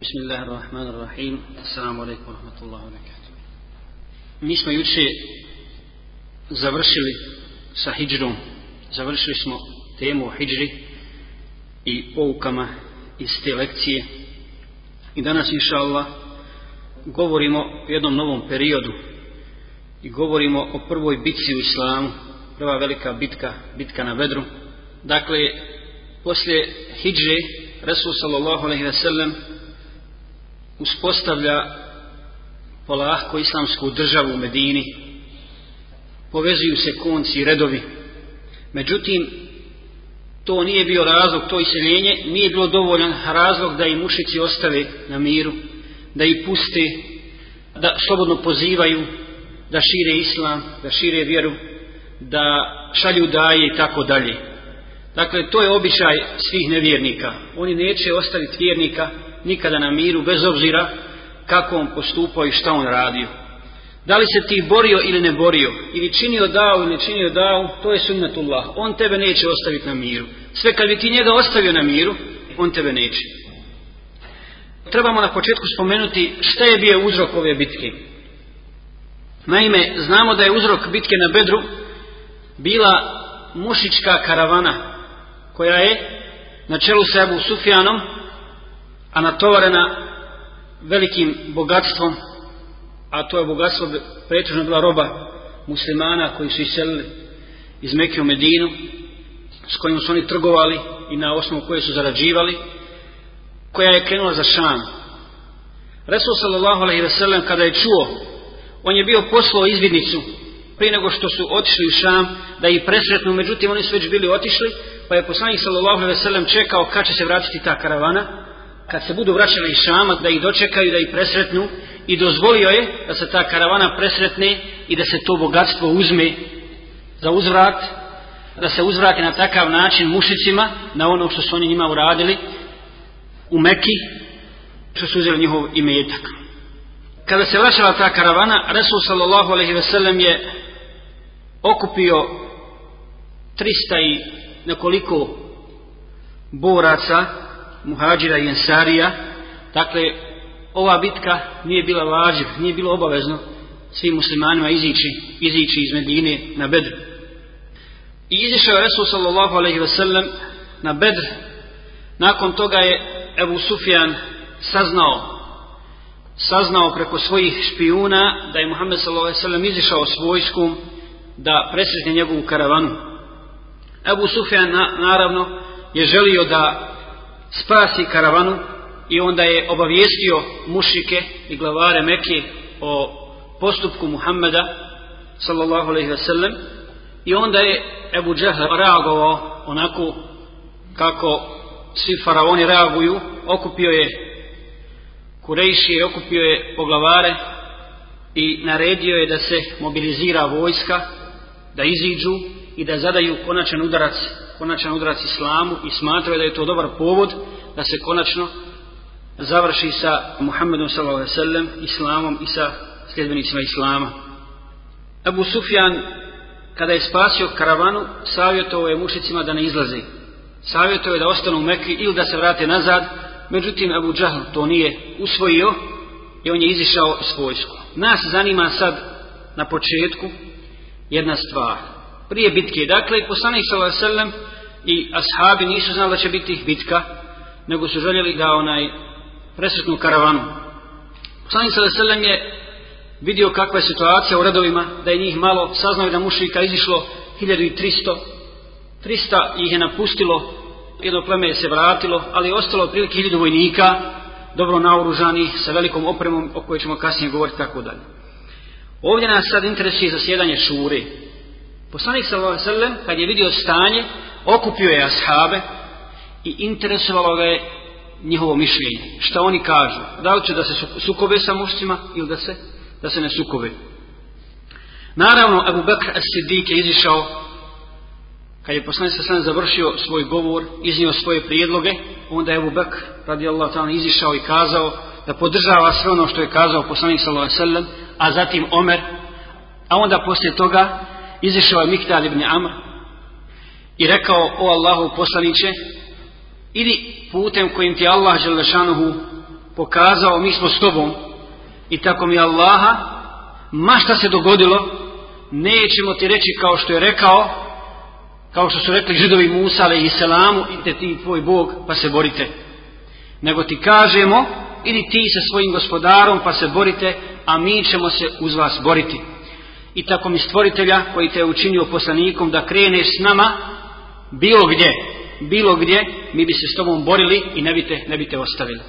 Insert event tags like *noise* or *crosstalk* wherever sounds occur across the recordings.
Bismillahirrahmanirrahim. Assalamu alaikum wa rahmatullahi wa barakatuh. Mi smo juče završili sa hijđrom. Završili smo temu o hijđri i poukama iz te lekcije. I danas, inša Allah, govorimo o jednom novom periodu i govorimo o prvoj bitci u islamu, prva velika bitka, bitka na Bedru. Dakle, poslije hijđe, Resul sallallahu alaihi ve sellem uspostavlja polahko islamsku državu u Medini, povezuju se konci i redovi. Međutim, to nije bio razlog, to iseljenje nije bilo dovoljan razlog da i mušici ostave na miru, da ih puste, da slobodno pozivaju, da šire islam, da šire vjeru, da šalju daje i tako dalje. Dakle, to je običaj svih nevjernika. Oni neće ostaviti vjernika nikada na miru, bez obzira kako on postupao i šta on radio. Da li se ti borio ili ne borio, ili činio dao ili ne činio dao, to je sunnatullah. On tebe neće ostaviti na miru. Sve kad bi ti njega ostavio na miru, on tebe neće. Trebamo na početku spomenuti šta je bio uzrok ove bitke. Naime, znamo da je uzrok bitke na Bedru bila mušička karavana koja je na čelu sa Abu Sufjanom a natovarena velikim bogatstvom a to je bogatstvo pretežno bila roba muslimana koji su iselili iz Mekke u Medinu s kojim su oni trgovali i na osnovu koje su zarađivali koja je krenula za Šam. Resul sallallahu alaihi ve sellem kada je čuo on je bio poslao izvidnicu prije nego što su otišli u Šam da ih presretnu, međutim oni su već bili otišli, pa je poslanik sallallahu alejhi ve sellem čekao kad će se vratiti ta karavana, kad se budu vraćali iz Šama, da ih dočekaju, da ih presretnu i dozvolio je da se ta karavana presretne i da se to bogatstvo uzme za uzvrat, da se uzvrati na takav način mušicima na ono što su oni njima uradili u Meki, što su uzeli njihov imetak. Kada se vraćala ta karavana, Resul sallallahu alejhi ve sellem je okupio 300 i nekoliko boraca muhađira i ensarija. Dakle ova bitka nije bila vađiv nije bilo obavezno svim muslimanima izići, izići iz Medine na Bedr. I izišao je Resul sallallahu alaihi sellem na Bedr. Nakon toga je Ebu Sufjan saznao saznao preko svojih špijuna da je Muhammed sellem izišao s vojskom da presretne njegovu karavanu. Ebu Sufjan na, naravno je želio da spasi karavanu i onda je obavijestio mušike i glavare Mekke o postupku Muhammeda sallallahu alaihi sellem i onda je Ebu Džehl reagovao onako kako svi faraoni reaguju. Okupio je Kurejši okupio je poglavare i naredio je da se mobilizira vojska da iziđu i da zadaju konačan udarac, konačan udarac islamu i smatraju da je to dobar povod da se konačno završi sa Muhammedom s.a.v. islamom i sa sljedbenicima islama. Abu Sufjan kada je spasio karavanu savjetovao je mušicima da ne izlaze. Savjetovao je da ostanu u Mekri ili da se vrate nazad, međutim Abu Džahl to nije usvojio i on je izišao s vojsku. Nas zanima sad na početku jedna stvar. Prije bitke, dakle, poslanik s.a.v. i ashabi nisu znali da će biti bitka, nego su željeli da onaj presretnu karavanu. Poslanik s.a.v. je vidio kakva je situacija u redovima, da je njih malo, saznao da mušika izišlo 1300, 300 ih je napustilo, jedno pleme je se vratilo, ali je ostalo otprilike 1000 vojnika, dobro naoružani, sa velikom opremom, o kojoj ćemo kasnije govoriti tako dalje. Ovdje nas sad interesuje zasjedanje šure. Poslanik sallam, kad je vidio stanje, okupio je ashabe i interesovalo ga je njihovo mišljenje. Šta oni kažu? Da li će da se sukobe sa mušcima ili da se, da se ne sukobe? Naravno, Abu Bakr as-Siddiq je izišao kad je poslanik sallam završio svoj govor, iznio svoje prijedloge, onda je Abu Bakr radijallahu ta'ala izišao i kazao da podržava sve ono što je kazao poslanik sallallahu alejhi ve sellem, a zatim Omer, a onda poslije toga izišao je Miktad ibn Amr i rekao o Allahu poslaniće idi putem kojim ti Allah želešanuhu pokazao mi smo s tobom i tako mi Allaha ma šta se dogodilo nećemo ti reći kao što je rekao kao što su rekli židovi Musa i selamu idite ti tvoj Bog pa se borite. Nego ti kažemo idi ti sa svojim gospodarom pa se borite a mi ćemo se uz vas boriti i tako mi stvoritelja koji te je učinio poslanikom da kreneš s nama bilo gdje. Bilo gdje mi bi se s tobom borili i ne bi te, ne bi te ostavili.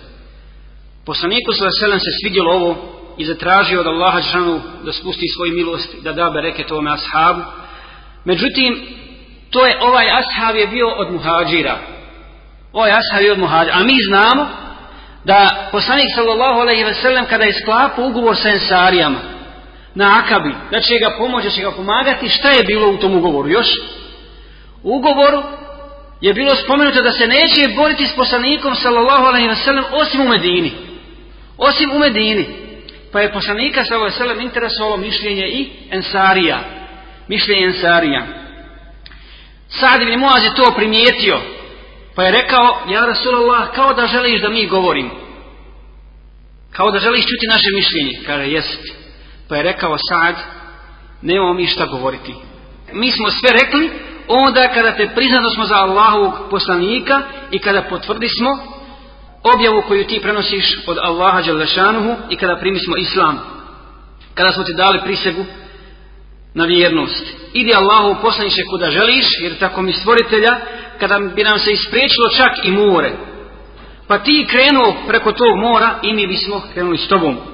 Poslaniku sallam se svidjelo ovo i zatražio od Allaha Žešanu da spusti svoju milost da da bereke tome ashabu. Međutim to je ovaj ashab je bio od muhađira. Ovaj ashab je od muhađira. A mi znamo da poslanik sallallahu alaihi ve sellem kada je sklapao ugovor sa ensarijama na akabi, da će ga pomoći, da će ga pomagati, šta je bilo u tom ugovoru još? U ugovoru je bilo spomenuto da se neće boriti s poslanikom sallallahu alaihi ve sellem osim u Medini. Osim u Medini. Pa je poslanika sallallahu alaihi ve sellem interesovalo mišljenje i ensarija. Mišljenje ensarija. Sad ibn Muaz je to primijetio Pa je rekao, ja Rasulallah, kao da želiš da mi govorim. Kao da želiš čuti naše mišljenje. Kaže, jest. Pa je rekao Sad, nemamo mi šta govoriti. Mi smo sve rekli, onda kada te priznano smo za Allahovog poslanika i kada potvrdismo objavu koju ti prenosiš od Allaha Đalešanuhu i kada primismo Islam. Kada smo ti dali prisegu na vjernost. Idi Allahu poslaniše kuda želiš, jer tako mi stvoritelja, kada bi nam se ispriječilo čak i more, pa ti krenuo preko tog mora i mi bismo krenuli s tobom.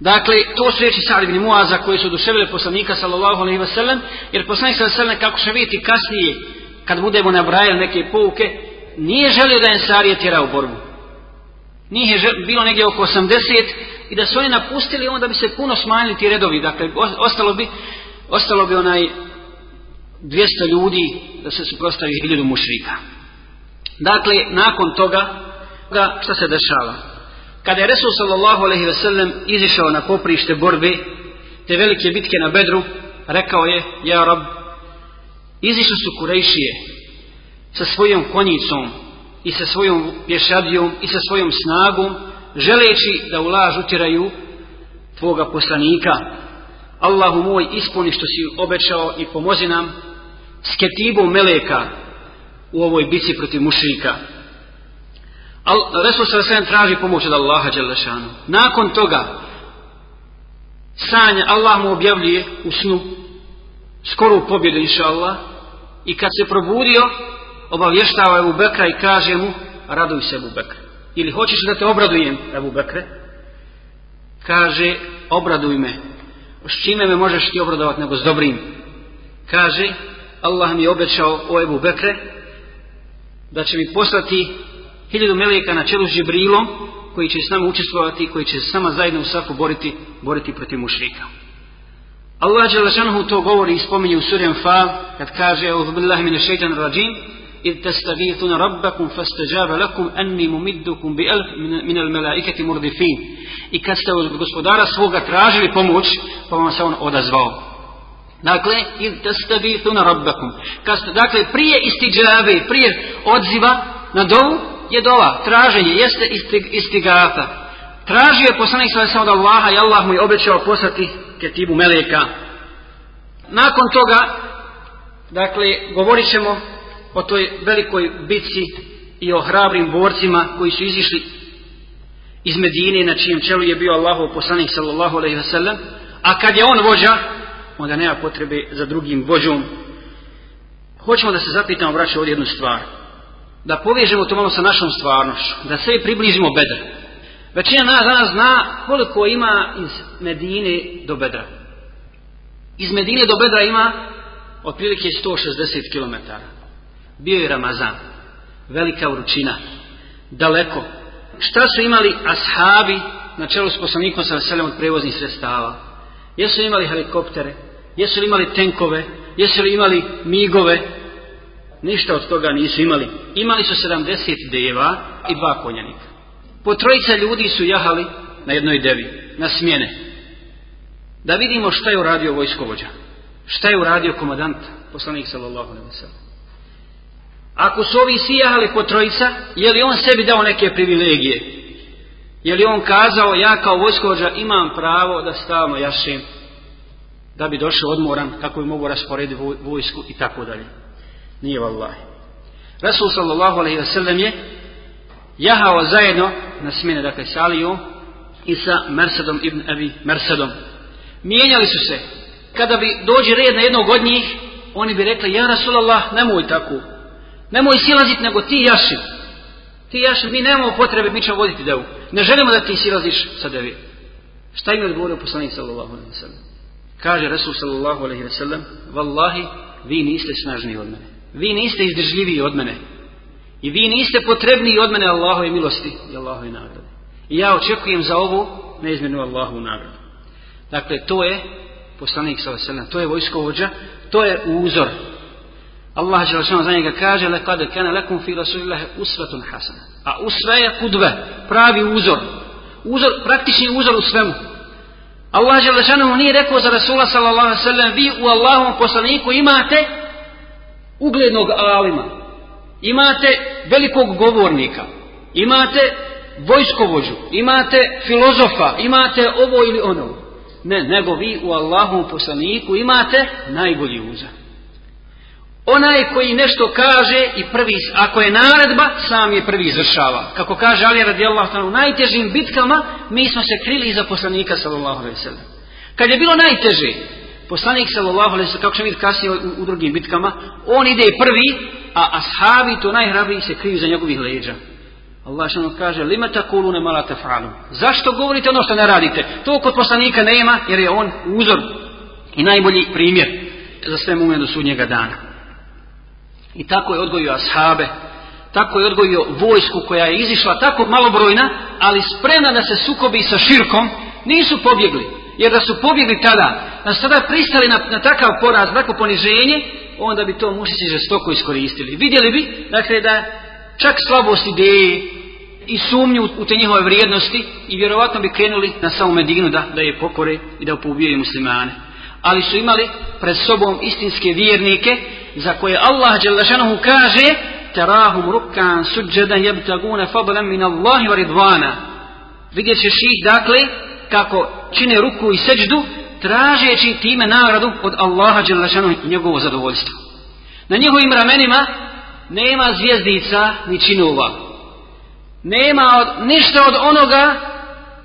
Dakle, to su reći Sa'd ibn Muaza koji su oduševili poslanika sallallahu alaihi wa sallam, jer poslanik sallallahu sallam, kako će vidjeti kasnije, kad budemo nabrajali neke pouke, nije želio da Ensarije tjera u borbu. Nije želio, bilo negdje oko 80 i da su oni napustili, onda bi se puno smanjili ti redovi. Dakle, ostalo bi, ostalo bi onaj 200 ljudi da se suprostavi hiljadu mušrika. Dakle, nakon toga, ga, šta se dešava? Kada je Resul sallallahu alaihi ve sellem izišao na poprište borbe, te velike bitke na Bedru, rekao je, ja rab, izišli su Kurejšije sa svojom konjicom i sa svojom pješadijom i sa svojom snagom, želeći da u laž utjeraju tvoga poslanika. Allahu moj, ispuni što si obećao i pomozi nam s ketibom meleka u ovoj bici protiv mušrika. Al, Resul sa sve traži pomoć od Allaha Đelešanu. Nakon toga, sanja, Allah mu objavljuje u snu skoru pobjedu, inša Allah, i kad se probudio, obavještava Ebu Bekra i kaže mu, raduj se Ebu Bekra. Ili hoćeš da te obradujem, Ebu Bekre? Kaže, obraduj me. S čime me možeš ti obradovati nego s dobrim? Kaže, Allah mi je obećao o Ebu Bekre da će mi poslati hiljadu meleka na čelu s Džibrilom koji će s nama učestvovati koji će s nama zajedno u safu boriti, boriti protiv mušrika. Allah Đelešanuhu to govori i spominje u suri Anfal kad kaže Evo billahi mine šeitan rađim إذ تستغيثون ربكم فاستجاب لكم أني ممدكم بألف من الملائكة مردفين i kad ste od gospodara svoga tražili pomoć pa vam se on odazvao Dakle, id tastabithuna rabbakum. Kaste, dakle, prije istiđave, prije odziva na dovu je dova, traženje, jeste istigata. Tražio je poslanik samo od Allaha i Allah mu je obećao poslati ketibu meleka. Nakon toga, dakle, govorit ćemo o toj velikoj bitci i o hrabrim borcima koji su izišli iz Medine na čijem čelu je bio Allahov poslanik sallallahu alaihi wa sallam, a kad je on vođa, onda nema potrebe za drugim vođom. Hoćemo da se zapitamo, braće, ovdje jednu stvar. Da povežemo to malo sa našom stvarnošću. Da sve približimo bedra. Većina nas danas zna koliko ima iz Medine do bedra. Iz Medine do bedra ima otprilike 160 km. Bio je Ramazan. Velika vrućina. Daleko. Šta su imali ashabi na čelu s poslanikom sa veseljem od prevoznih sredstava? Jesu imali helikoptere? Jesu li imali tenkove? Jesu li imali migove? Ništa od toga nisu imali. Imali su 70 deva i dva konjanika. Po trojica ljudi su jahali na jednoj devi, na smjene. Da vidimo šta je uradio vojskovođa. Šta je uradio komadant, poslanik sallallahu alaihi wa Ako su ovi svi jahali po trojica, je li on sebi dao neke privilegije? Je li on kazao, ja kao vojskovođa imam pravo da stalno jašem, da bi došao odmoran, kako bi mogu rasporediti vojsku i tako dalje. Nije vallahi. Rasul sallallahu alaihi wa sallam je jahao zajedno na smjene, dakle, s Alijom i sa Mersedom ibn Abi Mersedom. Mijenjali su se. Kada bi dođe red na jednog od njih, oni bi rekli, ja Rasulallah, nemoj tako. Nemoj silaziti, nego ti jaši. Ti jaši, mi nemamo potrebe, mi ćemo voditi devu. Ne želimo da ti silaziš sa devi. Šta im je odgovorio poslanik sallallahu alaihi? Kaže Rasul sallallahu alaihi wa sallam, Wallahi, vi niste snažniji od mene. Vi niste izdržljiviji od mene. I vi niste potrebniji od mene Allahove milosti i Allahove nagrade. I ja očekujem za ovo neizmjernu Allahovu nagradu. Dakle, to je poslanik sallam, to je vojskovođa, to je uzor. Allah će za njega kaže lekade kane lekum fi rasulillahi usvetun hasana. A usve je kudve, pravi uzor. Uzor, praktični uzor u svemu. Allah Želešanu nije rekao za Rasula sallallahu sallam vi u Allahovom poslaniku imate uglednog alima, imate velikog govornika, imate vojskovođu, imate filozofa, imate ovo ili ono. Ne, nego vi u Allahovom poslaniku imate najbolji uzor. Onaj koji nešto kaže i prvi, ako je naredba, sam je prvi izvršava. Kako kaže Ali radijallahu ta'ala, u najtežim bitkama mi smo se krili iza poslanika sallallahu sallam. Kad je bilo najteže, poslanik sallallahu sallam, kako ćemo vidjeti kasnije u, u, drugim bitkama, on ide prvi, a ashabi to najhrabriji se kriju za njegovih leđa. Allah što nam kaže, lima takulu ne mala tefralu. Zašto govorite ono što ne radite? To kod poslanika nema, jer je on uzor i najbolji primjer za sve do sudnjega dana. I tako je odgojio ashabe, tako je odgojio vojsku koja je izišla tako malobrojna, ali spremna da se sukobi sa širkom, nisu pobjegli. Jer da su pobjegli tada, da su pristali na, na takav poraz, takvo poniženje, onda bi to mušići žestoko iskoristili. Vidjeli bi, dakle, da čak slabost ideje i sumnju u te njihove vrijednosti i vjerovatno bi krenuli na samu Medinu da, da je pokore i da poubijaju muslimane. Ali su imali pred sobom istinske vjernike za koje Allah Đelešanuhu kaže terahum rukkan suđedan jebtaguna fadlan min Allahi wa ridvana vidjet ćeš ih dakle kako čine ruku i seđdu tražeći time nagradu od Allaha Đelešanuhu i njegovo zadovoljstvo. Na njihovim ramenima nema zvijezdica ni činova. Nema od, ništa od onoga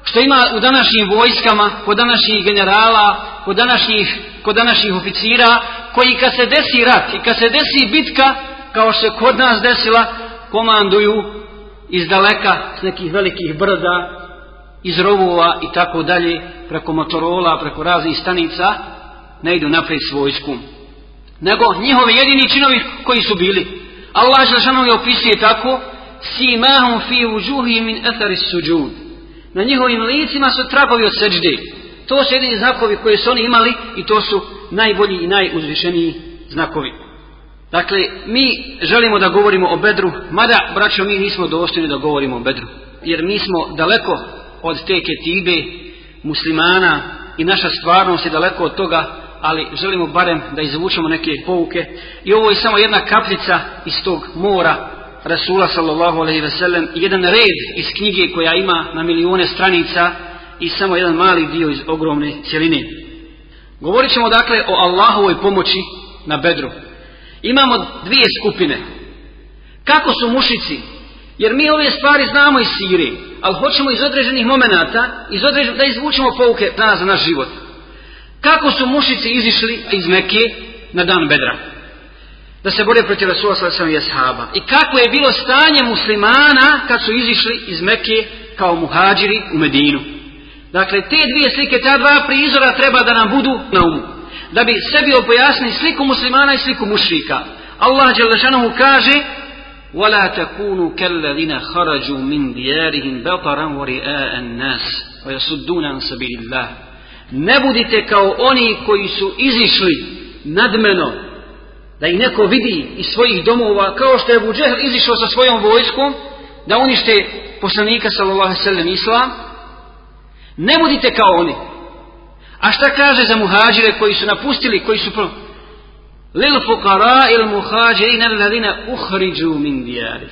što ima u današnjim vojskama, kod današnjih generala, kod današnjih, kod današnjih oficira, koji kad se desi rat i kad se desi bitka, kao što se kod nas desila, komanduju iz daleka s nekih velikih brda, iz rovova i tako dalje, preko motorola, preko raznih stanica, ne idu naprijed s vojskom. Nego njihovi jedini činovi koji su bili. Allah je opisuje tako, si mahum fi uđuhi min ethari suđud. Na njihovim licima su trapovi od seđde. To su jedini znakovi koje su oni imali i to su najbolji i najuzvišeniji znakovi. Dakle, mi želimo da govorimo o bedru, mada, braćo, mi nismo dostojni da govorimo o bedru. Jer mi smo daleko od te ketibe muslimana i naša stvarnost je daleko od toga, ali želimo barem da izvučemo neke pouke. I ovo je samo jedna kapljica iz tog mora Rasula sallallahu alaihi ve sellem, jedan red iz knjige koja ima na milijone stranica i samo jedan mali dio iz ogromne cjeline. Govorit ćemo dakle o Allahovoj pomoći na bedru. Imamo dvije skupine. Kako su mušici? Jer mi ove stvari znamo iz Sirije, ali hoćemo iz određenih momenata iz određen, da izvučemo pouke danas za naš život. Kako su mušici izišli iz Mekke na dan bedra? Da se bore protiv Rasula sallallahu i ashaba. I kako je bilo stanje muslimana kad su izišli iz Mekke kao muhađiri u Medinu? Dakle, te dvije slike, ta dva prizora treba da nam budu na umu. Da bi sebi opojasnili sliku muslimana i sliku mušrika. Allah Đelešanohu kaže وَلَا تَكُونُوا كَلَّذِينَ خَرَجُوا مِنْ دِيَارِهِمْ بَطَرًا وَرِئَاءَ النَّاسِ وَيَسُدُّونَ عَنْ سَبِيلِ اللَّهِ Ne budite kao oni koji su izišli nadmeno da ih neko vidi iz svojih domova kao što je Abu Džehl izišao sa svojom vojskom da unište poslanika sallallahu sallam islam Ne budite kao oni. A šta kaže za muhađire koji su napustili, koji su pro... Lil fuqara il muhađirin alladhina ukhriđu min dijari.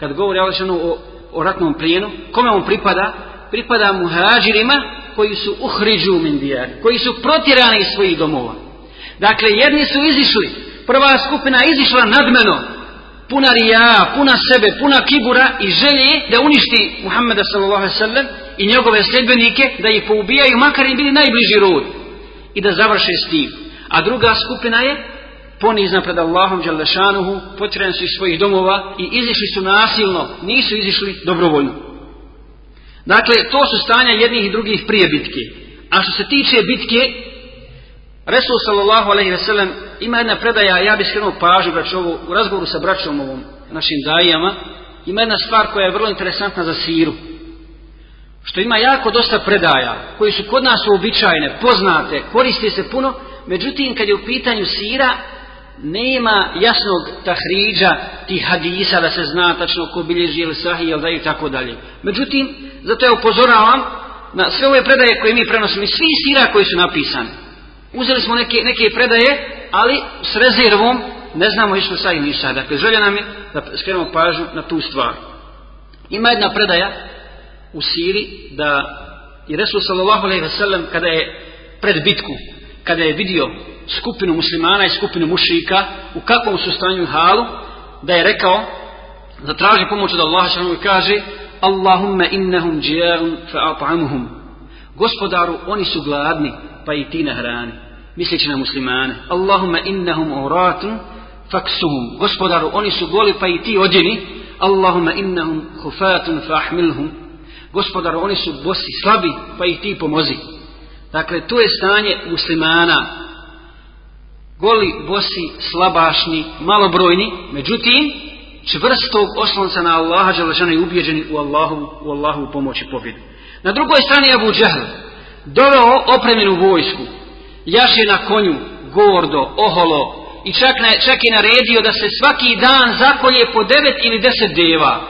Kad govori Allah o o ratnom plijenu, kome on pripada? Pripada muhađirima koji su uhriđu min koji su protjerani iz svojih domova. Dakle, jedni su izišli, prva skupina izišla nadmeno, puna rija, puna sebe, puna kibura i želje da uništi Muhammeda sallallahu i njegove sljedbenike, da ih poubijaju, makar im bili najbliži rod i da završe s. A druga skupina je ponizna pred Allahom Đalešanuhu, potjerani su iz svojih domova i izišli su nasilno, nisu izišli dobrovoljno. Dakle, to su stanja jednih i drugih prije bitke. A što se tiče bitke, Resul sallallahu alaihi ve sellem ima jedna predaja, ja bih skrenuo pažnju ovo, u razgovoru sa braćom ovom našim dajama, ima jedna stvar koja je vrlo interesantna za siru. Što ima jako dosta predaja koji su kod nas uobičajene, poznate, koriste se puno, međutim kad je u pitanju sira nema jasnog tahriđa tih hadisa da se zna tačno ko bilježi ili sahi ili i tako dalje. Međutim, zato ja upozoravam na sve ove predaje koje mi prenosimo i svi sira koji su napisani. Uzeli smo neke, neke predaje, ali s rezervom ne znamo išli sa ili ništa. Dakle, želja nam je da skrenemo pažnju na tu stvar. Ima jedna predaja u Siri da i Resul sallallahu alaihi kada je pred bitku, kada je vidio skupinu muslimana i skupinu mušika u kakvom su stanju halu, da je rekao, da traži pomoć od Allaha i kaže Allahumma innahum džijarun fa'at'amuhum Gospodaru, oni su gladni, pa i ti na hrani. Misleći na muslimane. Allahumma innahum uratun faksuhum. Gospodaru, oni su goli, pa i ti odjeni. Allahumma innahum hufatun fa'ahmilhum. Gospodaru, oni su bosi, slabi, pa i ti pomozi. Dakle, to je stanje muslimana goli, bosi, slabašni, malobrojni, međutim, čvrstog oslonca na Allaha Đalešana i ubjeđeni u Allahu, u Allahu pomoć i pobjedu. Na drugoj strani Abu Džahl doveo opremljenu vojsku, jaše na konju, gordo, oholo i čak, na, čak i naredio da se svaki dan zakolje po devet ili deset deva,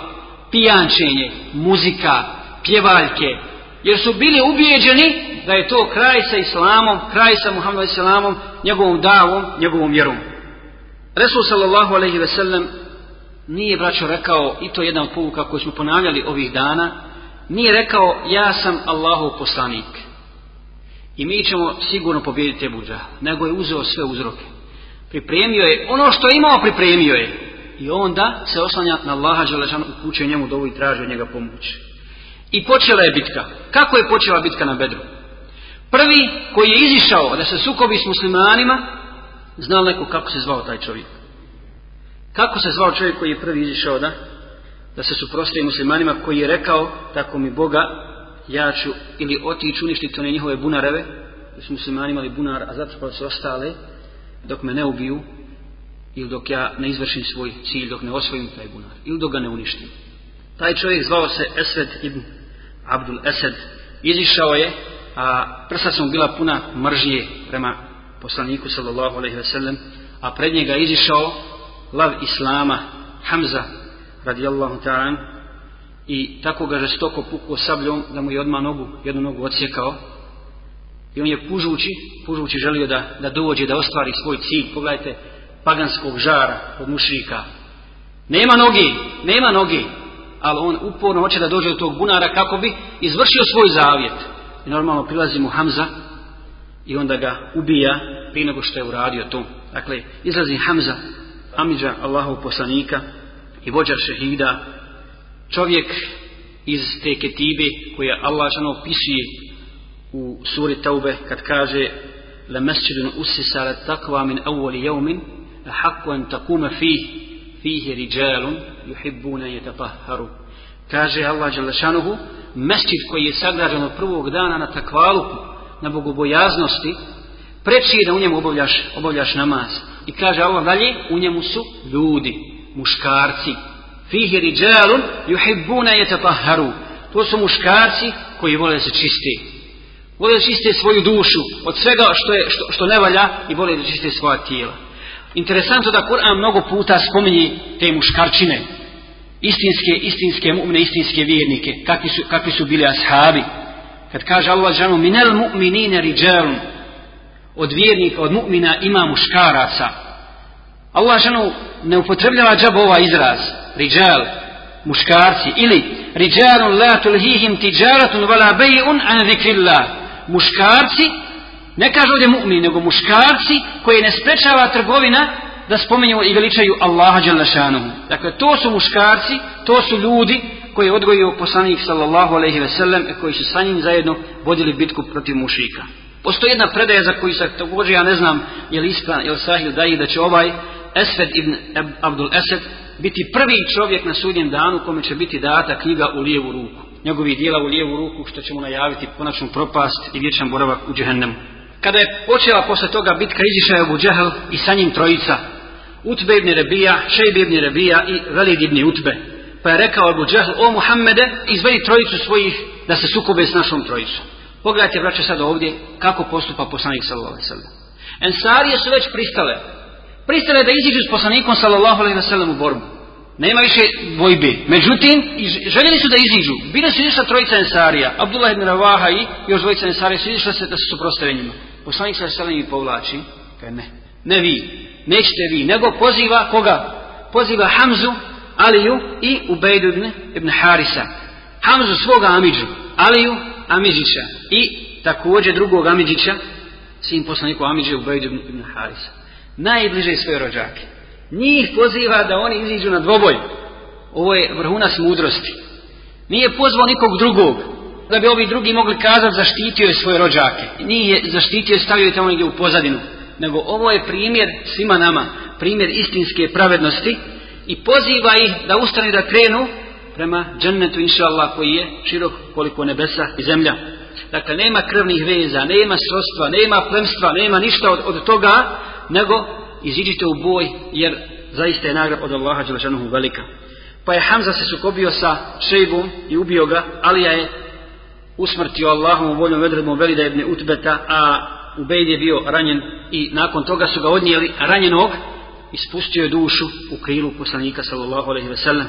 pijančenje, muzika, pjevaljke, jer su bili ubijeđeni da je to kraj sa islamom, kraj sa Muhammedom islamom, njegovom davom, njegovom vjerom. Resul sallallahu alaihi ve sellem nije braćo rekao, i to je jedan povuka koju smo ponavljali ovih dana, nije rekao ja sam Allahov poslanik. I mi ćemo sigurno pobijediti Ebuđa, nego je uzeo sve uzroke. Pripremio je, ono što je imao pripremio je. I onda se oslanja na Allaha Đelešanu, upućuje njemu dovu i traži njega pomoć. I počela je bitka. Kako je počela bitka na Bedru? Prvi koji je izišao da se sukobi s muslimanima, znao neko kako se zvao taj čovjek. Kako se zvao čovjek koji je prvi izišao da, da se suprostavi muslimanima, koji je rekao, tako mi Boga, ja ću ili otići uništiti one njihove bunareve, jer su muslimani imali bunar, a zato se ostale, dok me ne ubiju, ili dok ja ne izvršim svoj cilj, dok ne osvojim taj bunar, ili dok ga ne uništim. Taj čovjek zvao se Esed ibn Abdul Esed, izišao je a prsa su bila puna mržnje prema poslaniku sallallahu alaihi ve sellem, a pred njega izišao lav Islama Hamza radijallahu ta'an i tako ga žestoko pukao sabljom da mu je odmah nogu, jednu nogu odsjekao i on je pužući, pužući želio da, da dođe, da ostvari svoj cilj. Pogledajte, paganskog žara od mušika. Nema nogi, nema nogi, ali on uporno hoće da dođe do tog bunara kako bi izvršio svoj zavjet. I normalno prilazi mu Hamza i onda ga ubija prije nego što je uradio to. Dakle, izlazi Hamza, Amidža Allahov poslanika i vođa šehida, čovjek iz te ketibe koje Allah žano opisuje u suri Taube kad kaže la masjidun usisa la takva min awwali yawmin haqqu an takuma fih fihi rijalun yuhibbuna yatatahharu kaže Allah dželle mesčid koji je sagrađen od prvog dana na takvaluku, na bogobojaznosti, preći je da u njemu obavljaš, obavljaš namaz. I kaže Allah dalje, u njemu su ljudi, muškarci. Fihi riđalun yuhibbuna yatatahharu. To su muškarci koji vole se čisti. Vole da čiste svoju dušu od svega što, je, što, što ne valja i vole da čiste svoja tijela. Interesantno da Kur'an mnogo puta spominje te muškarčine, istinske, istinske mu'mine, istinske vjernike, kakvi su, kakvi su bili ashabi. Kad kaže Allah žanu, minel mu'minine riđalun, od vjernika, od mu'mina ima muškaraca. Allah žanu ne upotrebljava džab ovaj izraz, riđal, muškarci ili rijalun la tulhihim tijaratun wala bay'un an zikrillah muškarci ne kažu ovdje mu'min nego muškarci koji ne sprečava trgovina da spomenju i veličaju Allaha dželle Dakle to su muškarci, to su ljudi koji je odgojio poslanik sallallahu alejhi ve sellem i koji su sa njim zajedno vodili bitku protiv mušika. Postoji jedna predaja za koju se također ja ne znam je li ispravan, je li sahil daji da će ovaj Esved ibn Abdul Esed biti prvi čovjek na sudnjem danu kome će biti data knjiga u lijevu ruku. Njegovi dijela u lijevu ruku što će mu najaviti konačnu propast i vječan boravak u džehennemu. Kada je počela posle toga bitka izišao je Abu Džehl i sa njim trojica. Utbe ibn Rebija, Šejb ibn Rebija i Velid ibn Utbe. Pa je rekao Abu Džehl, o Muhammede, izvedi trojicu svojih da se sukobe s našom trojicom. Pogledajte, braće, sad ovdje kako postupa poslanik sallallahu alaihi sallam. Ensarije su već pristale. Pristale da iziđu s poslanikom sallallahu alaihi sallam u borbu. Nema više dvojbe. Međutim, željeli su da iziđu. Bile su izišla trojica Ensarija. Abdullah ibn Ravaha i još dvojica Ensarija su izišla se da su suprostave njima. Poslanik sallallahu alaihi sallam povlači. Kaj ne. Ne vi. Nećete vi. Nego poziva koga? Poziva Hamzu, Aliju i Ubejdu ibn, ibn Harisa. Hamzu svoga Amidžu. Aliju Amidžića i također drugog Amidžića, sin poslaniku Amidže Ubejdu ibn Harisa. Najbliže svoje rođake. Njih poziva da oni iziđu na dvoboj. Ovo je vrhunac mudrosti. Nije pozvao nikog drugog da bi ovi drugi mogli kazati zaštitio je svoje rođake. Nije zaštitio je stavio je tamo negdje u pozadinu. Nego ovo je primjer svima nama. Primjer istinske pravednosti i poziva ih da ustanu i da krenu prema džennetu inša Allah koji je širok koliko nebesa i zemlja. Dakle, nema krvnih veza, nema srodstva, nema plemstva, nema ništa od, od toga, nego iziđite u boj, jer zaista je nagrad od Allaha Đelešanuhu velika. Pa je Hamza se sukobio sa Šejbom i ubio ga, ali je usmrtio Allahom voljom vedredbom Velida ibn Utbeta, a Ubejd je bio ranjen i nakon toga su ga odnijeli ranjenog i spustio je dušu u krilu poslanika sallallahu alaihi ve sellem.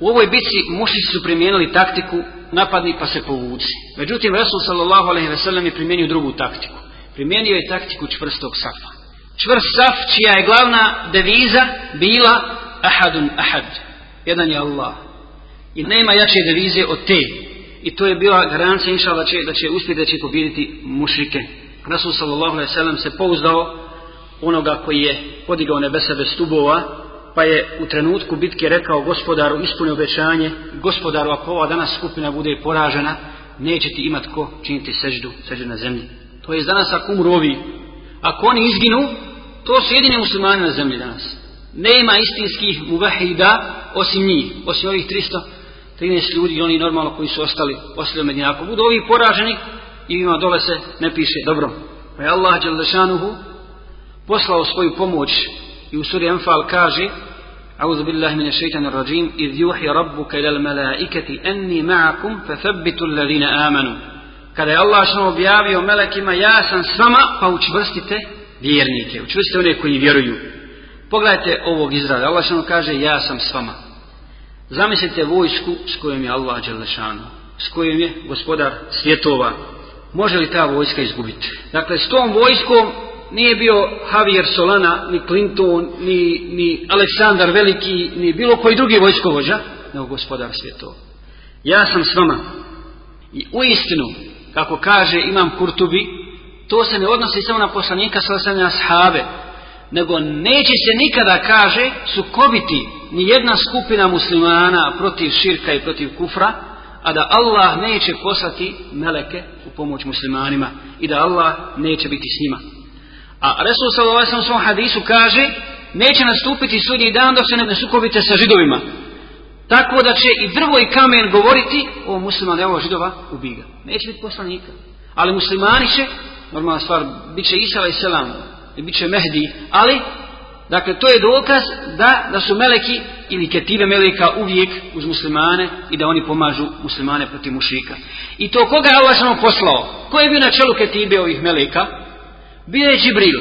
U ovoj bitci mušnici su primijenili taktiku napadni pa se povuci. Međutim, Resul sallallahu alaihi ve sellem je primijenio drugu taktiku. Primijenio je taktiku čvrstog safa. Čvrst saf čija je glavna deviza bila ahadun ahad. Jedan je Allah. I nema jače devize od te. I to je bila garancija inša da će, da će uspjeti da će pobijediti mušrike. Rasul sallallahu alaihi ve sellem se pouzdao onoga koji je podigao nebesa bez stubova pa je u trenutku bitke rekao gospodaru ispuni obećanje gospodaru ako ova danas skupina bude poražena neće ti imat ko činiti seždu, seždu na zemlji. To je danas ako umru ovi. Ako oni izginu to su jedine muslimani na zemlji danas. Nema istinskih muvahida osim njih, osim ovih 313 ljudi i oni normalno koji su ostali ostali u Medinaku, budu ovi poraženi i ima dole se ne piše dobro pa je Allah Đalešanuhu poslao svoju pomoć i u suri Anfal kaže أعوذ بالله من الشيطان الرجيم إذ يوحي ربك إلى الملائكة أني معكم فثبتوا الذين آمنوا kada je Allah što objavio melekima ja sam s vama pa učvrstite vjernike učvrstite one koji vjeruju pogledajte ovog izrada Allah što kaže ja sam s vama zamislite vojsku s kojom je Allah Đelešanu s kojom je gospodar svjetova može li ta vojska izgubiti dakle s tom vojskom nije bio Javier Solana, ni Clinton, ni, ni Aleksandar Veliki, ni bilo koji drugi vojskovođa, nego gospodar svjetova. Ja sam s vama. I u istinu, kako kaže Imam Kurtubi, to se ne odnosi samo na poslanika sa ashave, nego neće se nikada, kaže, sukobiti ni jedna skupina muslimana protiv širka i protiv kufra, a da Allah neće poslati meleke u pomoć muslimanima i da Allah neće biti s njima. A Resul sallallahu u svom hadisu kaže neće nastupiti sudnji dan dok se ne sukobite sa židovima. Tako da će i drvo i kamen govoriti o musliman, evo židova, ubij ga. Neće biti poslanika. Ali muslimani će, normalna stvar, bit će Isa i Selam, bit će Mehdi, ali, dakle, to je dokaz da, da su meleki ili ketive meleka uvijek uz muslimane i da oni pomažu muslimane protiv mušika. I to koga je Allah samo poslao? Ko je bio na čelu ketibe ovih meleka? Bio je Džibril.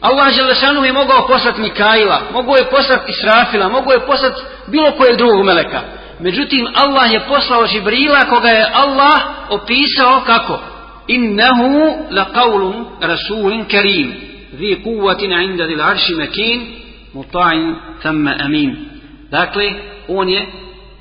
Allah Želešanu je mogao poslati Mikaila, mogao je poslati Israfila, mogao je poslati bilo kojeg drugog meleka. Međutim, Allah je poslao Džibrila koga je Allah opisao kako? Innehu la qavlun rasulin karim, vi kuvatin inda dil arši mekin, muta'in amin. Dakle, on je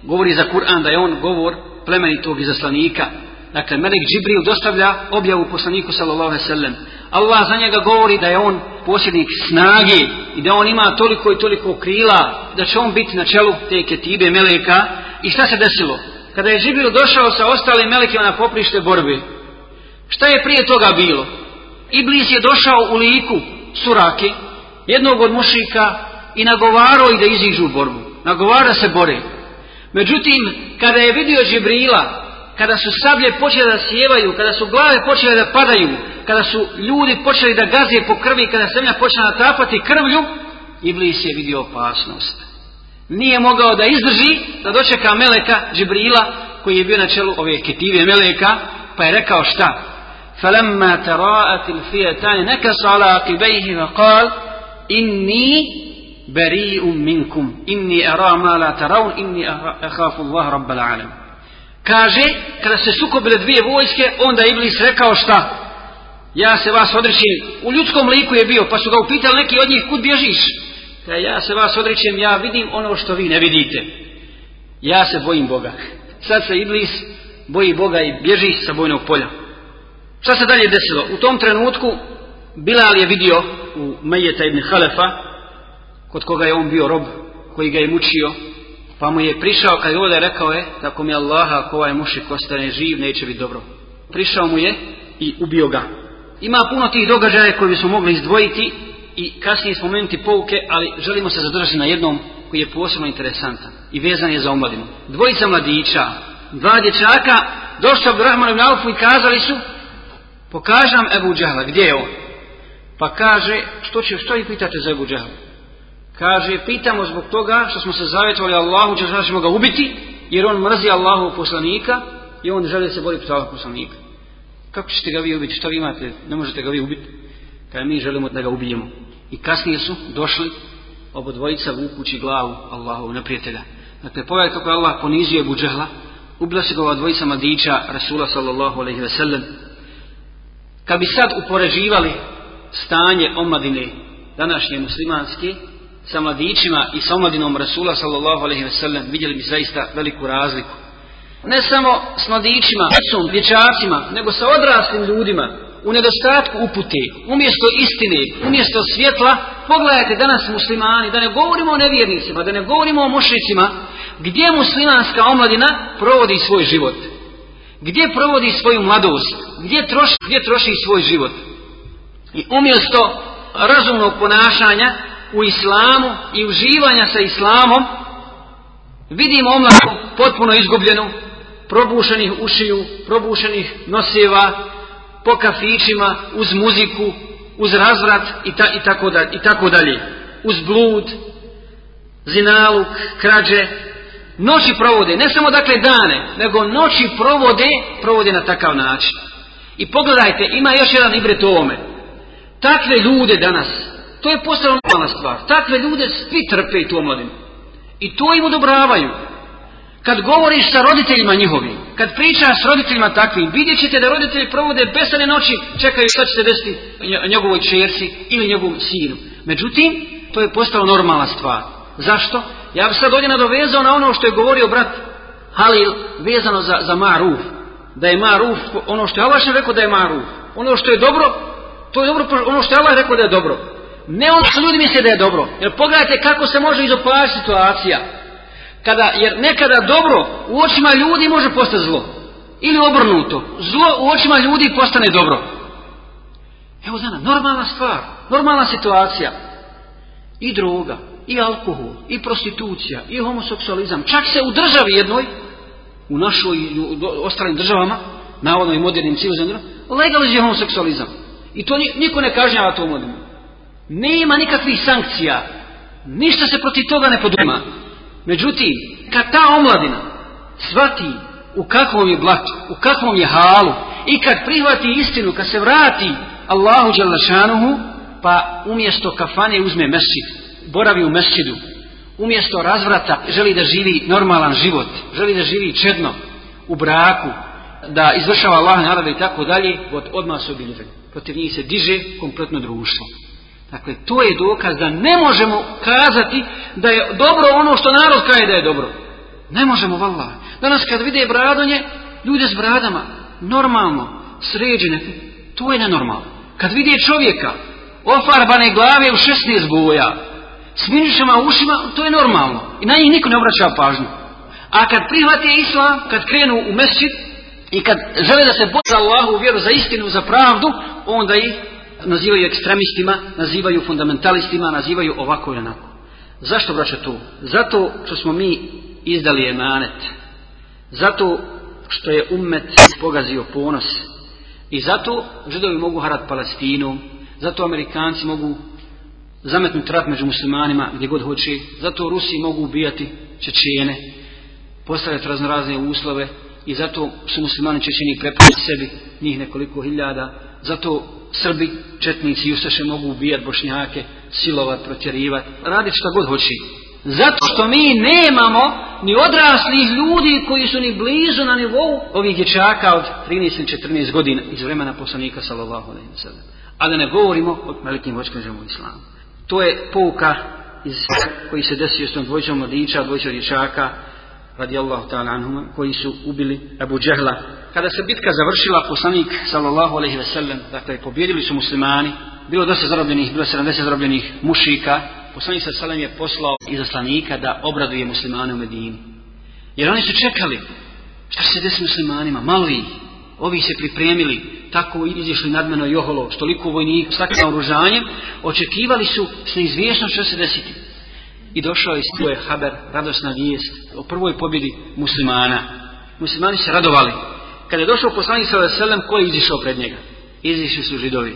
govori za Kur'an da je on govor plemenitog izaslanika. Dakle, Melek Džibril dostavlja objavu poslaniku sallallahu alaihi sallam. Allah za njega govori da je on posjednik snage i da on ima toliko i toliko krila, da će on biti na čelu te ketibe Meleka. I šta se desilo? Kada je Džibril došao sa ostalim Melekima na poprište borbe, šta je prije toga bilo? Iblis je došao u liku surake, jednog od mušika i nagovarao i da iziđu u borbu. Nagovara se bore. Međutim, kada je vidio Džibrila, kada su sablje počele da sjevaju, kada su glave počele da padaju, kada su ljudi počeli da gaze po krvi, kada zemlja počela natapati krvlju, Iblis je vidio opasnost. Nije mogao da izdrži, da dočeka Meleka Džibrila, koji je bio na čelu ove ketive Meleka, pa je rekao šta? فلما تراءت الفئتان نكص على عقبيه وقال إني بريء منكم إني أرى ما لا ترون إني أخاف الله رب العالمين kaže kada se sukobile dvije vojske onda je Iblis rekao šta ja se vas odričem u ljudskom liku je bio pa su ga upitali neki od njih kud bježiš kaže ja se vas odričem ja vidim ono što vi ne vidite ja se bojim Boga sad se Iblis boji Boga i bježi sa bojnog polja Šta se dalje desilo? U tom trenutku Bilal je vidio u Mejeta ibn Halefa, kod koga je on bio rob, koji ga je mučio, pa mu je prišao, kad je ovdje rekao je, tako mi Allaha, ako ovaj mušik ostane živ, neće biti dobro. Prišao mu je i ubio ga. Ima puno tih događaja koji bi smo mogli izdvojiti i kasnije spomenuti pouke, ali želimo se zadržati na jednom koji je posebno interesantan i vezan je za omladinu. Dvojica mladića, dva dječaka, došli u Rahmanu i kazali su, pokažam Ebu Džahla, gdje je on? Pa kaže, što će, što i pitate za Ebu Džahla? Kaže, pitamo zbog toga što smo se zavjetovali Allahu, će ćemo ga ubiti, jer on mrzi Allahu poslanika i on želi se boriti protiv poslanika. Kako ćete ga vi ubiti? Što vi imate? Ne možete ga vi ubiti. Kada mi želimo da ga ubijemo. I kasnije su došli obo dvojica vukući glavu Allahu neprijatelja. Dakle, pogledaj kako je Allah ponizio Ebu Džahla, ubila se ga ova dvojica mladića Rasula sallallahu alaihi ve sellem, kad bi sad upoređivali stanje omladine današnje muslimanske sa mladićima i sa omladinom Rasula sallallahu alaihi ve sellem vidjeli bi zaista veliku razliku. Ne samo s mladićima, djecom, dječacima, nego sa odraslim ljudima u nedostatku upute, umjesto istine, umjesto svjetla, pogledajte danas muslimani, da ne govorimo o nevjernicima, da ne govorimo o mušnicima, gdje muslimanska omladina provodi svoj život. Gdje provodi svoju mladost? Gdje troši, gdje troši svoj život? I umjesto razumnog ponašanja u islamu i uživanja sa islamom, vidimo omladu potpuno izgubljenu, probušenih ušiju, probušenih nosjeva, po kafićima, uz muziku, uz razvrat i, ta, i, tako, da, i tako dalje. Uz blud, zinaluk, krađe, noći provode, ne samo dakle dane, nego noći provode, provode na takav način. I pogledajte, ima još jedan ibret o ovome. Takve ljude danas, to je postala normalna stvar, takve ljude svi trpe i tu omladinu. I to im odobravaju. Kad govoriš sa roditeljima njihovim, kad pričaš s roditeljima takvim, vidjet ćete da roditelji provode besane noći, čekaju šta će se desiti njegovoj čerci ili njegovom sinu. Međutim, to je postalo normalna stvar. Zašto? Ja bih sad ovdje nadovezao na ono što je govorio brat Halil vezano za, za Maruf. Da je Maruf, ono što je Allah rekao da je Maruf. Ono što je dobro, to je dobro, ono što je Allah rekao da je dobro. Ne ono što ljudi misle da je dobro. Jer pogledajte kako se može izopažiti situacija. Kada, jer nekada dobro u očima ljudi može postati zlo. Ili obrnuto. Zlo u očima ljudi postane dobro. Evo zana, normalna stvar, normalna situacija. I droga, i alkohol, i prostitucija, i homoseksualizam. Čak se u državi jednoj, u našoj i u ostalim državama, navodno i modernim civilizam, legalizuje homoseksualizam. I to niko ne kažnjava to moderno. Nema nikakvih sankcija. Ništa se protiv toga ne poduma. Međutim, kad ta omladina shvati u kakvom je blatu, u kakvom je halu, i kad prihvati istinu, kad se vrati Allahu Đalašanuhu, pa umjesto kafane uzme mesčit, boravi u mesčidu, umjesto razvrata želi da živi normalan život, želi da živi čedno u braku, da izvršava Allah narade i tako dalje, od odmah su obilježeni. Protiv njih se diže kompletno društvo. Dakle, to je dokaz da ne možemo kazati da je dobro ono što narod kaže da je dobro. Ne možemo, vallah. Danas kad vide bradonje, ljude s bradama, normalno, sređene, to je nenormalno. Kad vide čovjeka, ofarbane glave u 16 boja, s mirišama u ušima, to je normalno. I na njih niko ne obraća pažnju. A kad prihvate islam, kad krenu u mesčit i kad žele da se bode Allahu u vjeru za istinu, za pravdu, onda ih nazivaju ekstremistima, nazivaju fundamentalistima, nazivaju ovako i onako. Zašto braća to? Zato što smo mi izdali emanet. Zato što je ummet pogazio ponos. I zato židovi mogu harat Palestinu, zato Amerikanci mogu zametnuti rat među muslimanima gdje god hoće, zato Rusi mogu ubijati Čečijene, postavljati raznorazne uslove i zato su muslimani Čečeni prepušti sebi njih nekoliko hiljada, zato Srbi, Četnici i Ustaše mogu ubijati Bošnjake, silovat, protjerivati, raditi što god hoće. Zato što mi nemamo ni odraslih ljudi koji su ni blizu na nivou ovih dječaka od 13 14 godina iz vremena poslanika sallallahu alejhi ve sellem. A da ne govorimo o velikim vođkama islamu. To je pouka iz koji se desio s tom dvojicom mladića, dvojicom dječaka, radijallahu ta'ala anhuma, koji su ubili Abu Džehla. Kada se bitka završila, poslanik, sallallahu alaihi ve sellem, dakle, pobjedili su muslimani, bilo dosta zarobljenih, bilo 70 zarobljenih mušika, poslanik sa sallam je poslao izaslanika da obraduje muslimane u Medini. Jer oni su čekali, šta se desi muslimanima, malo ih, ovi se pripremili, tako izišli nadmeno i oholo, s toliko vojnih, s takvim oružanjem, očekivali su s neizvješnom što se desiti. I došao je to je haber, radosna vijest o prvoj pobjedi muslimana. Muslimani se radovali. Kada je došao poslanik sa veselem, ko je izišao pred njega? Izišli su židovi,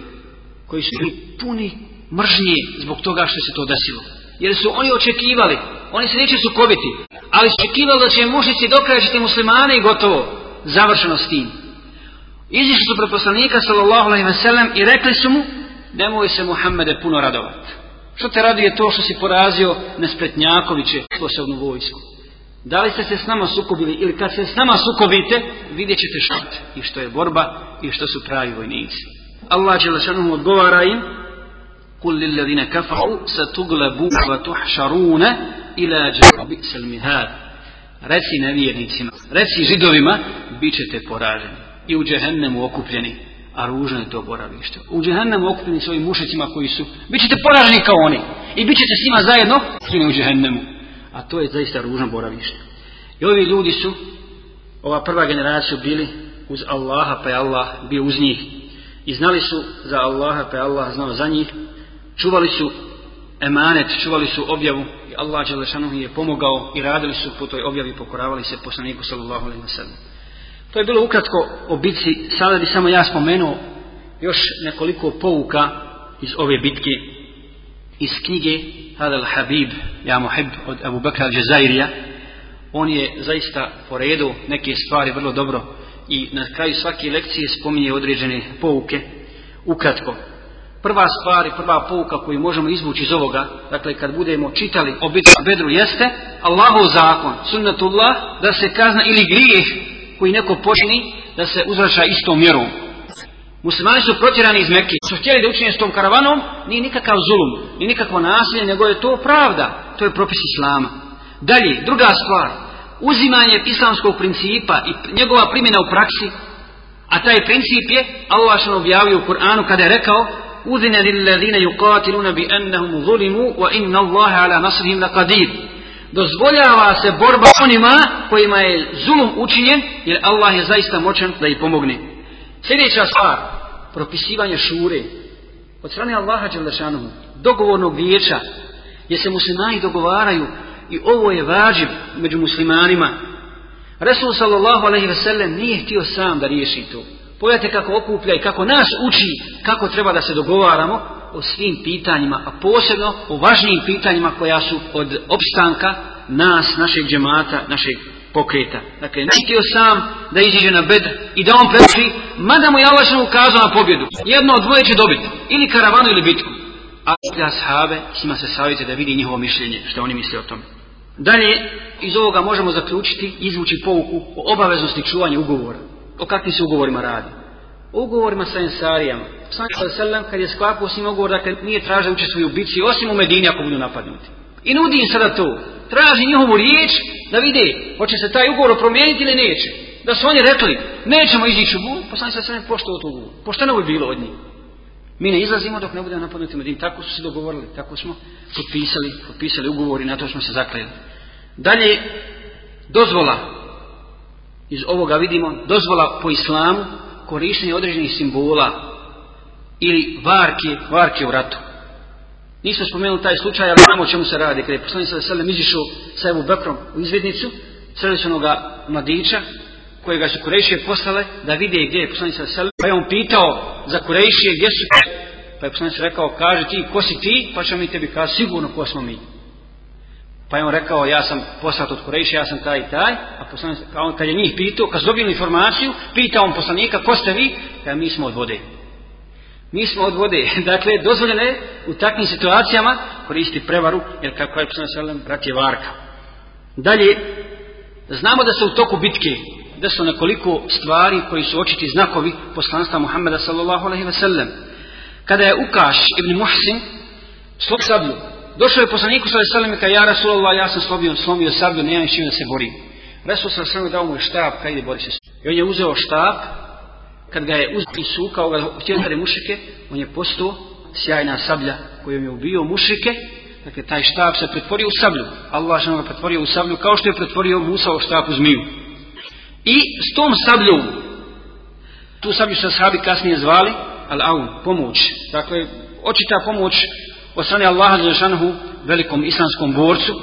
koji su bili puni mržnje zbog toga što se to desilo. Jer su oni očekivali, oni se neće sukobiti, ali očekivali da će mušici dokrajati muslimane i gotovo, završeno s tim. Izišli su pred poslanika sallallahu alejhi ve i rekli su mu: "Nemoj se Muhammede puno radovat. Što te raduje to što si porazio nespretnjakoviće posebnu vojsku? Da li ste se s nama sukobili ili kad se s nama sukobite, vidjet ćete što i što je borba i što su pravi vojnici." Allah dželle odgovara im: "Kul lil ladina kafaru satuglabu wa tuhsharuna ila salmihad Reci nevjernicima, reci židovima, bit ćete poraženi i u džehennemu okupljeni, a ružno je to boravište. U džehennemu okupljeni s ovim mušicima koji su, bit ćete poraženi kao oni i bit ćete s njima zajedno u džehennemu. A to je zaista ružno boravište. I ovi ljudi su, ova prva generacija bili uz Allaha, pa je Allah bio uz njih. I znali su za Allaha, pa je Allah znao za njih. Čuvali su emanet, čuvali su objavu i Allah je pomogao i radili su po toj objavi, pokoravali se poslaniku sallallahu alaihi wa sallam. To je bilo ukratko o bitci, sada bi samo ja spomenuo još nekoliko pouka iz ove bitke iz knjige Hadal Habib, ja muhib od Abu Bakra al-Jazairija. On je zaista poredu neke stvari vrlo dobro i na kraju svake lekcije spominje određene pouke ukratko. Prva stvar i prva pouka koju možemo izvući iz ovoga, dakle kad budemo čitali o Bedru jeste Allahov zakon, sunnatullah, da se kazna ili grijeh koji neko počini da se uzvraća istom mjerom. Muslimani su protjerani iz Mekke, su htjeli da učinje s tom karavanom, nije nikakav zulum, nije nikakvo nasilje, nego je to pravda, to je propis Islama. Dalje, druga stvar, uzimanje islamskog principa i njegova primjena u praksi, a taj princip je, Allah što objavio u Kur'anu kada je rekao, udine lillazine yuqatiluna bi ennahum zulimu wa inna Allahe ala nasrihim laqadir dozvoljava se borba onima kojima je zulum učinjen, jer Allah je zaista moćan da ih pomogne. Sljedeća stvar, propisivanje šure od strane Allaha Đelešanuhu, dogovornog vijeća, gdje se muslimani dogovaraju i ovo je vađiv među muslimanima. Resul sallallahu alaihi ve sellem nije htio sam da riješi to. Pogledajte kako okuplja i kako nas uči kako treba da se dogovaramo o svim pitanjima, a posebno o važnijim pitanjima koja su od opstanka nas, našeg džemata, našeg pokreta. Dakle, ne htio sam da iziđe na bed i da on preuči, mada mu je Allah ukazao na pobjedu. Jedno od dvoje će dobiti, ili karavanu ili bitku. A ja sahabe, s njima se savjeti da vidi njihovo mišljenje, što oni misle o tome. Dalje, iz ovoga možemo zaključiti, izvući pouku o obaveznosti čuvanja ugovora. O kakvim se ugovorima radi. Ugovorima sa ensarijama. Poslanik sallam kad je sklapao s njim ugovor, dakle nije tražio učestvuju u bici, osim u Medini ako budu napadnuti. I nudi im sada to. Traži njihovu riječ da vide hoće se taj ugovor promijeniti ili neće. Da su oni rekli nećemo izići u bun, poslanik sve pošto to bun. Pošteno bi bilo od njih. Mi ne izlazimo dok ne budemo napadnuti Medinu. Tako su se dogovorili, tako smo potpisali, potpisali ugovor i na to smo se zakleli. Dalje, dozvola. Iz ovoga vidimo dozvola po islamu korištenje određenih simbola ili varke, varke u ratu. Nismo spomenuli taj slučaj, ali znamo o čemu se radi. Kada je poslanik sada selem izišao sa Ebu Bekrom u izvidnicu, sreli su onoga mladića, kojega su Kurešije poslale da vide gdje je poslanik sada selem. Pa je on pitao za Kurešije gdje su, pa je poslanik rekao, kaže ti, ko si ti, pa ćemo mi tebi kaži sigurno ko smo mi. Pa je on rekao, ja sam poslat od Kurešija, ja sam taj i taj, a poslanik, kad je njih pitao, kad su dobili informaciju, pitao on poslanika, ko ste vi, kada mi smo od vode. Mi smo od vode. *laughs* Dakle, dozvoljeno je u takvim situacijama koristiti prevaru, jer kako je poslanik brat je varka. Dalje, znamo da se u toku bitke da su nekoliko stvari koji su očiti znakovi poslanstva Muhammeda sallallahu alaihi ve sellem. Kada je Ukaš ibn Muhsin slop sablju, došao je poslaniku sallallahu alaihi ve sellem i ja Rasulallah, ja sam slomio, slomio sablju, nemam čim da se borim. Resul sallallahu alaihi dao mu je štab, kaj ide bori se. I on je uzeo štab, kad ga je uzeo i sukao ga u mušike, on je postao sjajna sablja kojom je ubio mušike, dakle taj štab se pretvorio u sablju. Allah je ga pretvorio u sablju kao što je pretvorio Musa u štab u zmiju. I s tom sabljom, tu sablju se sahabi kasnije zvali Al-Aun, pomoć. Dakle, očita pomoć od strane Allaha Đelešanohu velikom islamskom borcu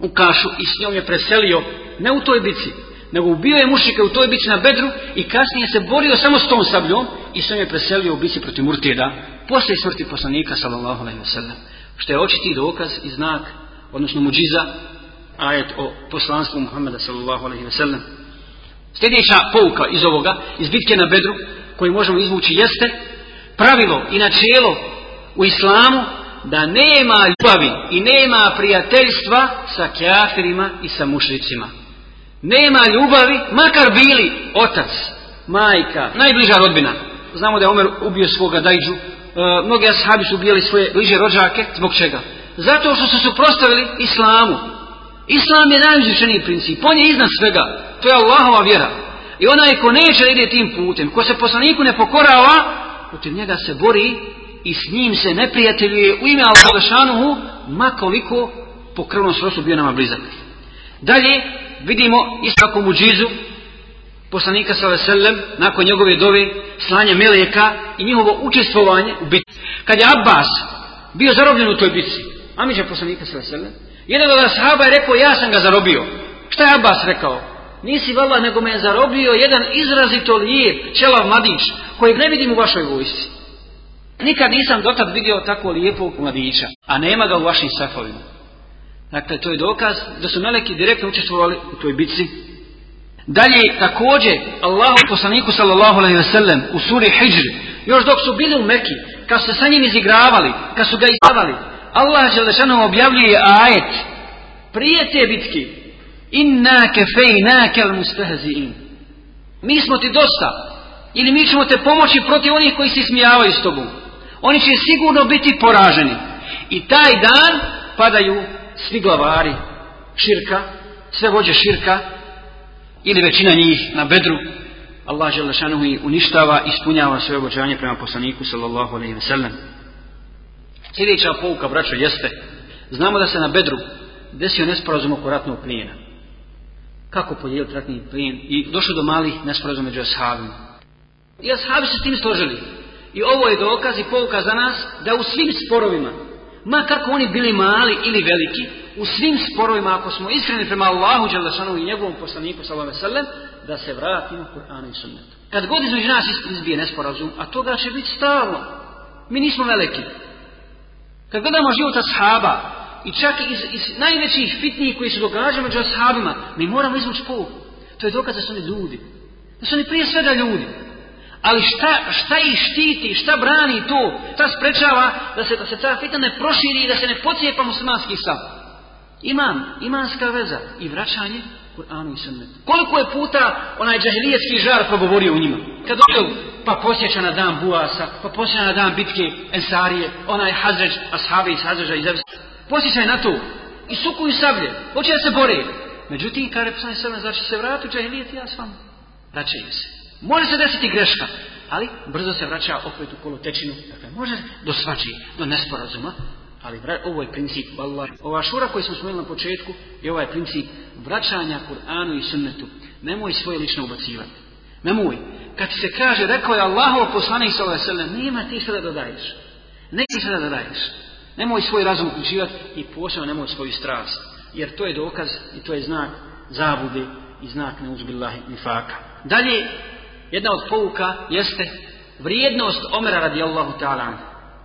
u kašu i s njom je preselio ne u toj bici, nego ubio je mušike u toj bici na bedru i kasnije se borio samo s tom sabljom i s njom je preselio u bici protiv Murteda poslije smrti poslanika sallallahu alaihi wasallam. Što je očiti dokaz i znak, odnosno muđiza, ajet o poslanstvu Muhammeda sallallahu alaihi wasallam. Sljedeća pouka iz ovoga, iz bitke na bedru, koju možemo izvući jeste pravilo i načelo u islamu da nema ljubavi i nema prijateljstva sa kjafirima i sa mušricima. Nema ljubavi, makar bili otac, majka, najbliža rodbina. Znamo da je Omer ubio svoga dajđu, e, mnogi ashabi su ubijali svoje bliže rođake, zbog čega? Zato što su suprostavili islamu. Islam je najuzvišeniji princip, on je iznad svega, to je Allahova vjera. I onaj ko neće ide tim putem, ko se poslaniku ne pokorava, protiv njega se bori i s njim se neprijateljuje u ime Allahašanuhu, makoliko po krvnom srostu bio nama blizak. Dalje vidimo isto tako muđizu poslanika sallallahu nakon njegove dove slanja meleka i njihovo učestvovanje u bitci. Kad je Abbas bio zarobljen u toj bitci, Amiđa poslanika sallallahu jedan od ashaba je rekao ja sam ga zarobio. Šta je Abbas rekao? Nisi vala nego me je zarobio jedan izrazito lijep čelav mladić kojeg ne vidim u vašoj vojsci. Nikad nisam dotad vidio tako lijepog mladića, a nema ga u vašim safovima. Dakle, to je dokaz da su meleki direktno učestvovali u toj bitci. Dalje, također, Allahu poslaniku sallallahu alaihi sellem u suri Hijr, još dok su bili u Meki, kad su sa njim izigravali, kad su ga izdavali, Allah Želešanu objavljuje ajet prije te bitke inna kefejnake mustahzi'in mi smo ti dosta ili mi ćemo te pomoći protiv onih koji se smijavaju s tobom oni će sigurno biti poraženi i taj dan padaju svi glavari širka sve vođe širka ili većina njih na bedru Allah Želešanu ih uništava i ispunjava svoje obođanje prema poslaniku sallallahu alaihi ve sellem Sljedeća pouka, braćo, jeste, znamo da se na Bedru desio nesporazum oko ratnog plijena. Kako podijeliti ratni plijen? I došlo do malih nesporazuma među ashabima. I ashabi se s tim složili. I ovo je dokaz i pouka za nas da u svim sporovima, ma kako oni bili mali ili veliki, u svim sporovima, ako smo iskreni prema Allahu Đalešanu i njegovom poslaniku sallam, da se vratimo Kur'anu i sunnetu. Kad god između nas izbije nesporazum, a toga će biti stalno. Mi nismo veliki. Kad gledamo život ashaba i čak iz, iz najvećih fitnijih koji se događaju među ashabima, mi moramo izvući pouku. To je dokaz da su oni ljudi. Da su oni prije svega ljudi. Ali šta, šta ih štiti, šta brani to, šta sprečava da se, da se ta fitna ne proširi i da se ne pocijepa muslimanski stav. Imam, imanska veza i vraćanje Kur'anu i sunnetu. Koliko je puta onaj džahilijetski žar progovorio u njima? Kad dođu, pa posjeća na dan Buasa, pa posjeća na dan bitke Ensarije, onaj Hazređ, ashabi iz Hazređa iz posjećaj na to. I sukuju sablje. Hoće da se bore. Međutim, kaže poslanik sallam, znači se vratu džahilijet ja s vama. Vraćaju se. Može se desiti greška, ali brzo se vraća opet u kolotečinu. Dakle, može do svači, do nesporazuma, ali ovo je princip Allah. Ova šura koju smo spomenuli na početku je ovaj princip vraćanja Kur'anu i sunnetu. Nemoj svoje lično ubacivati. Nemoj. Kad se kaže, rekao je Allahov poslanik sallallahu alejhi nema ti sada da daješ. Ne ti sada da daješ. Nemoj svoj razum uključivati i posebno nemoj svoju strast. Jer to je dokaz i to je znak zabude i znak neuzbillahi nifaka. Dalje, jedna od pouka jeste vrijednost Omera radijallahu ta'ala.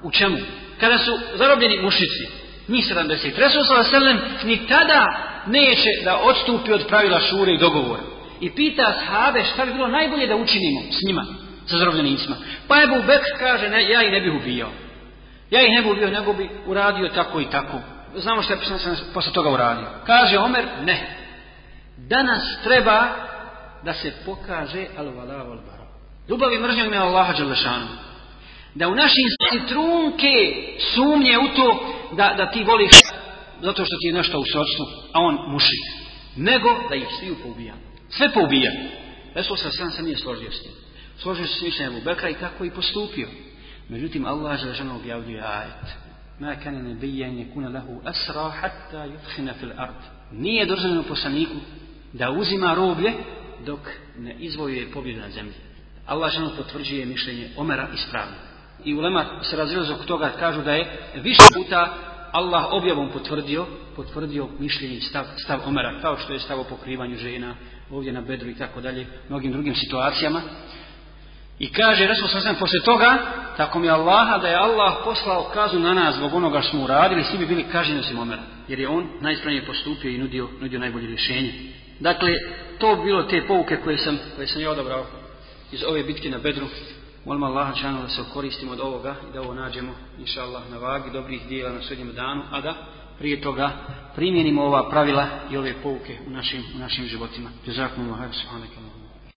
U čemu? Kada su zarobljeni mušici, njih 70. Resul sallam ni tada neće da odstupi od pravila šure i dogovora. I pita sahabe šta bi bilo najbolje da učinimo s njima, sa zarobljenicima. Pa Ebu Bekr kaže, ne, ja ih ne bih ubijao. Ja ih ne bih ubio, nego bi uradio tako i tako. Znamo što je posle toga uradio. Kaže Omer, ne. Danas treba da se pokaže al-vala wal-bara. Ljubav i mržnja ime Allaha Đalešanu. Da u našim trunke sumnje u to da, da ti voliš zato što ti je nešto u srodstvu, a on muši. Nego da ih svi poubija. Sve poubija. Resul sa sam se nije složio s tim. Složio se s mišljenjem Bekra i tako i postupio. Međutim, Allah Đalešanu objavljuje ajet. Ma kana nabiyyan yakuna lahu asra hatta yudkhina fil ard. Nije dozvoljeno poslaniku da uzima roblje dok ne izvojuje pobjedu na zemlji. Allah ženo potvrđuje mišljenje Omera ispravno. I ulema se razilaze oko toga kažu da je više puta Allah objavom potvrdio, potvrdio mišljenje stav, stav Omera, kao što je stav o pokrivanju žena, ovdje na bedru i tako dalje, mnogim drugim situacijama. I kaže Resul sam posle toga, tako mi je Allaha, da je Allah poslao kaznu na nas zbog onoga što smo uradili, svi bi bili kažnjeni osim Omera. Jer je on najspravnije postupio i nudio, nudio najbolje rješenje. Dakle, to bi bilo te pouke koje sam, koje sam ja odabrao iz ove bitke na Bedru. Molim Allaha čanu da se koristimo od ovoga i da ovo nađemo, inša Allah, na vagi dobrih dijela na sudnjem danu, a da prije toga primjenimo ova pravila i ove pouke u našim, u našim životima. Jazakum Allah, subhanakallah.